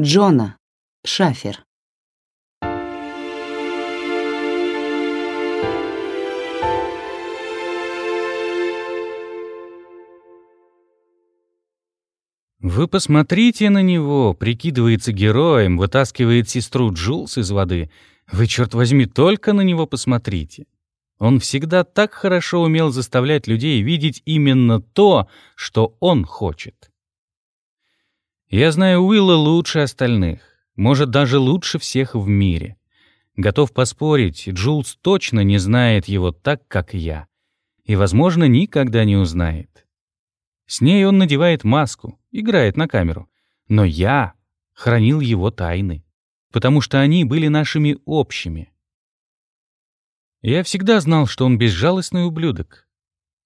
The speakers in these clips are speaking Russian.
Джона. Шафер. Вы посмотрите на него, прикидывается героем, вытаскивает сестру Джулс из воды. Вы, черт возьми, только на него посмотрите. Он всегда так хорошо умел заставлять людей видеть именно то, что он хочет. Я знаю Уилла лучше остальных, может, даже лучше всех в мире. Готов поспорить, Джулс точно не знает его так, как я. И, возможно, никогда не узнает. С ней он надевает маску, играет на камеру. Но я хранил его тайны, потому что они были нашими общими. Я всегда знал, что он безжалостный ублюдок.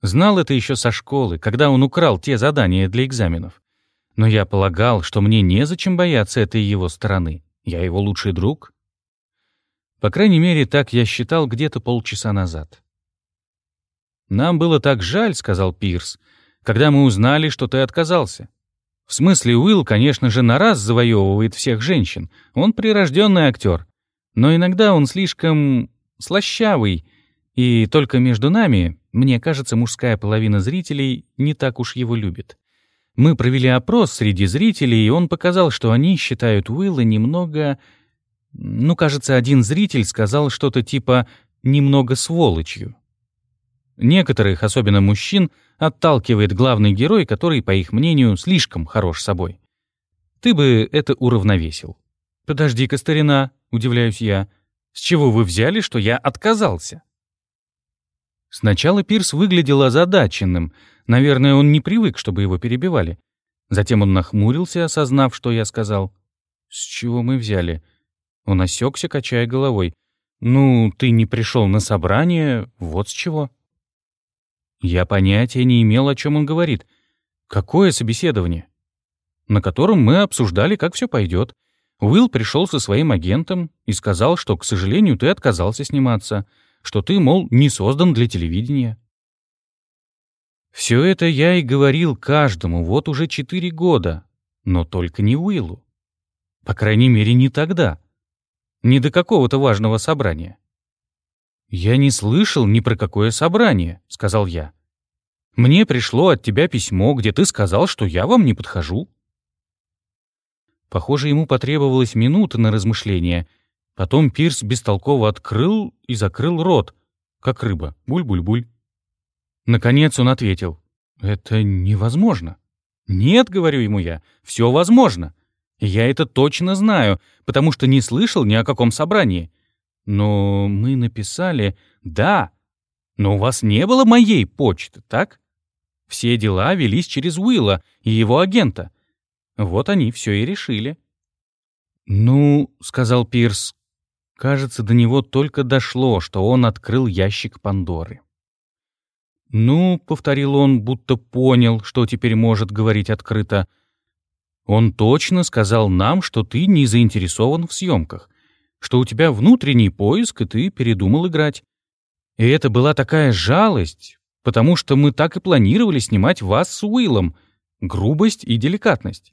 Знал это еще со школы, когда он украл те задания для экзаменов. Но я полагал, что мне незачем бояться этой его стороны. Я его лучший друг. По крайней мере, так я считал где-то полчаса назад. «Нам было так жаль», — сказал Пирс, «когда мы узнали, что ты отказался. В смысле, Уилл, конечно же, на раз завоевывает всех женщин. Он прирожденный актер. Но иногда он слишком слащавый, и только между нами, мне кажется, мужская половина зрителей не так уж его любит. Мы провели опрос среди зрителей, и он показал, что они считают Уилла немного... Ну, кажется, один зритель сказал что-то типа «немного сволочью». Некоторых, особенно мужчин, отталкивает главный герой, который, по их мнению, слишком хорош собой. Ты бы это уравновесил. «Подожди-ка, старина», — удивляюсь я, — «с чего вы взяли, что я отказался?» Сначала Пирс выглядел озадаченным. Наверное, он не привык, чтобы его перебивали. Затем он нахмурился, осознав, что я сказал. «С чего мы взяли?» Он осекся, качая головой. «Ну, ты не пришел на собрание, вот с чего». Я понятия не имел, о чем он говорит. Какое собеседование? На котором мы обсуждали, как все пойдет. Уилл пришел со своим агентом и сказал, что, к сожалению, ты отказался сниматься — что ты, мол, не создан для телевидения. Все это я и говорил каждому вот уже четыре года, но только не Уиллу. По крайней мере, не тогда. Не до какого-то важного собрания. «Я не слышал ни про какое собрание», — сказал я. «Мне пришло от тебя письмо, где ты сказал, что я вам не подхожу». Похоже, ему потребовалась минута на размышление, Потом Пирс бестолково открыл и закрыл рот, как рыба. Буль-буль-буль. Наконец он ответил. «Это невозможно». «Нет», — говорю ему я, — «все возможно. Я это точно знаю, потому что не слышал ни о каком собрании. Но мы написали «да», но у вас не было моей почты, так? Все дела велись через Уилла и его агента. Вот они все и решили». «Ну», — сказал Пирс, Кажется, до него только дошло, что он открыл ящик Пандоры. «Ну», — повторил он, будто понял, что теперь может говорить открыто, «он точно сказал нам, что ты не заинтересован в съемках, что у тебя внутренний поиск, и ты передумал играть. И это была такая жалость, потому что мы так и планировали снимать вас с Уиллом, грубость и деликатность.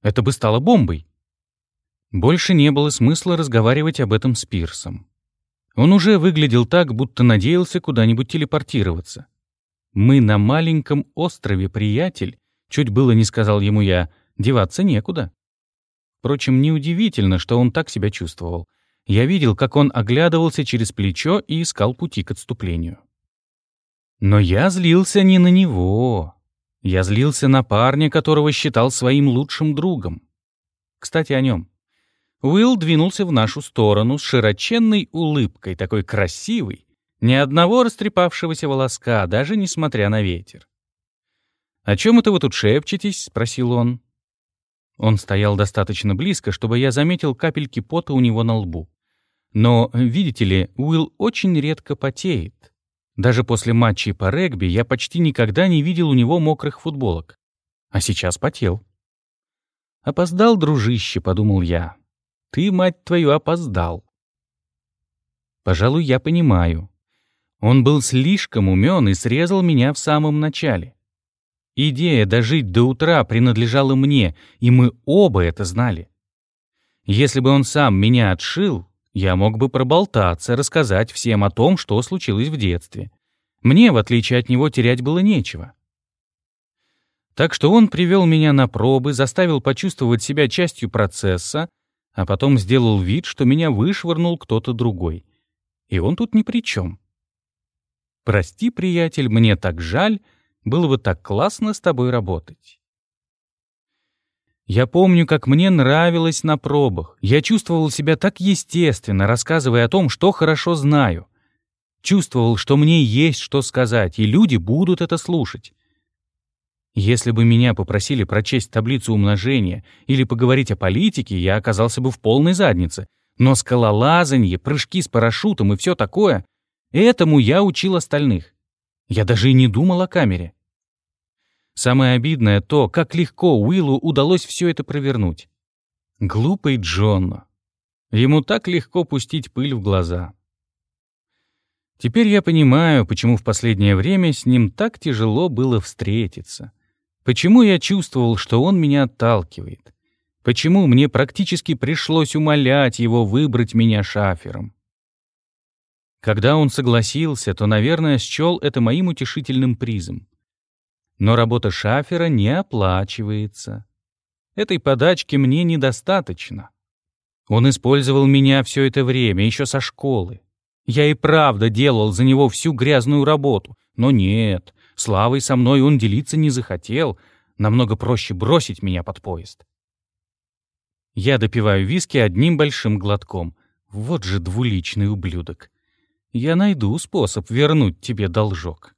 Это бы стало бомбой. Больше не было смысла разговаривать об этом с Пирсом. Он уже выглядел так, будто надеялся куда-нибудь телепортироваться. «Мы на маленьком острове, приятель», чуть было не сказал ему я, деваться некуда. Впрочем, неудивительно, что он так себя чувствовал. Я видел, как он оглядывался через плечо и искал пути к отступлению. Но я злился не на него. Я злился на парня, которого считал своим лучшим другом. Кстати, о нем. Уилл двинулся в нашу сторону с широченной улыбкой, такой красивой, ни одного растрепавшегося волоска, даже несмотря на ветер. «О чем это вы тут шепчетесь?» — спросил он. Он стоял достаточно близко, чтобы я заметил капельки пота у него на лбу. Но, видите ли, Уилл очень редко потеет. Даже после матчей по регби я почти никогда не видел у него мокрых футболок. А сейчас потел. «Опоздал, дружище», — подумал я. Ты, мать твою, опоздал. Пожалуй, я понимаю. Он был слишком умен и срезал меня в самом начале. Идея дожить до утра принадлежала мне, и мы оба это знали. Если бы он сам меня отшил, я мог бы проболтаться, рассказать всем о том, что случилось в детстве. Мне, в отличие от него, терять было нечего. Так что он привел меня на пробы, заставил почувствовать себя частью процесса, а потом сделал вид, что меня вышвырнул кто-то другой. И он тут ни при чем. Прости, приятель, мне так жаль, было бы так классно с тобой работать. Я помню, как мне нравилось на пробах. Я чувствовал себя так естественно, рассказывая о том, что хорошо знаю. Чувствовал, что мне есть что сказать, и люди будут это слушать. Если бы меня попросили прочесть таблицу умножения или поговорить о политике, я оказался бы в полной заднице. Но скалолазанье, прыжки с парашютом и все такое — этому я учил остальных. Я даже и не думал о камере. Самое обидное то, как легко Уиллу удалось все это провернуть. Глупый Джонно. Ему так легко пустить пыль в глаза. Теперь я понимаю, почему в последнее время с ним так тяжело было встретиться. Почему я чувствовал, что он меня отталкивает. Почему мне практически пришлось умолять его выбрать меня шафером. Когда он согласился, то, наверное, счел это моим утешительным призом. Но работа шафера не оплачивается. Этой подачки мне недостаточно. Он использовал меня все это время, еще со школы. Я и правда делал за него всю грязную работу. Но нет, славой со мной он делиться не захотел. Намного проще бросить меня под поезд. Я допиваю виски одним большим глотком. Вот же двуличный ублюдок. Я найду способ вернуть тебе должок.